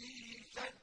فِيهِ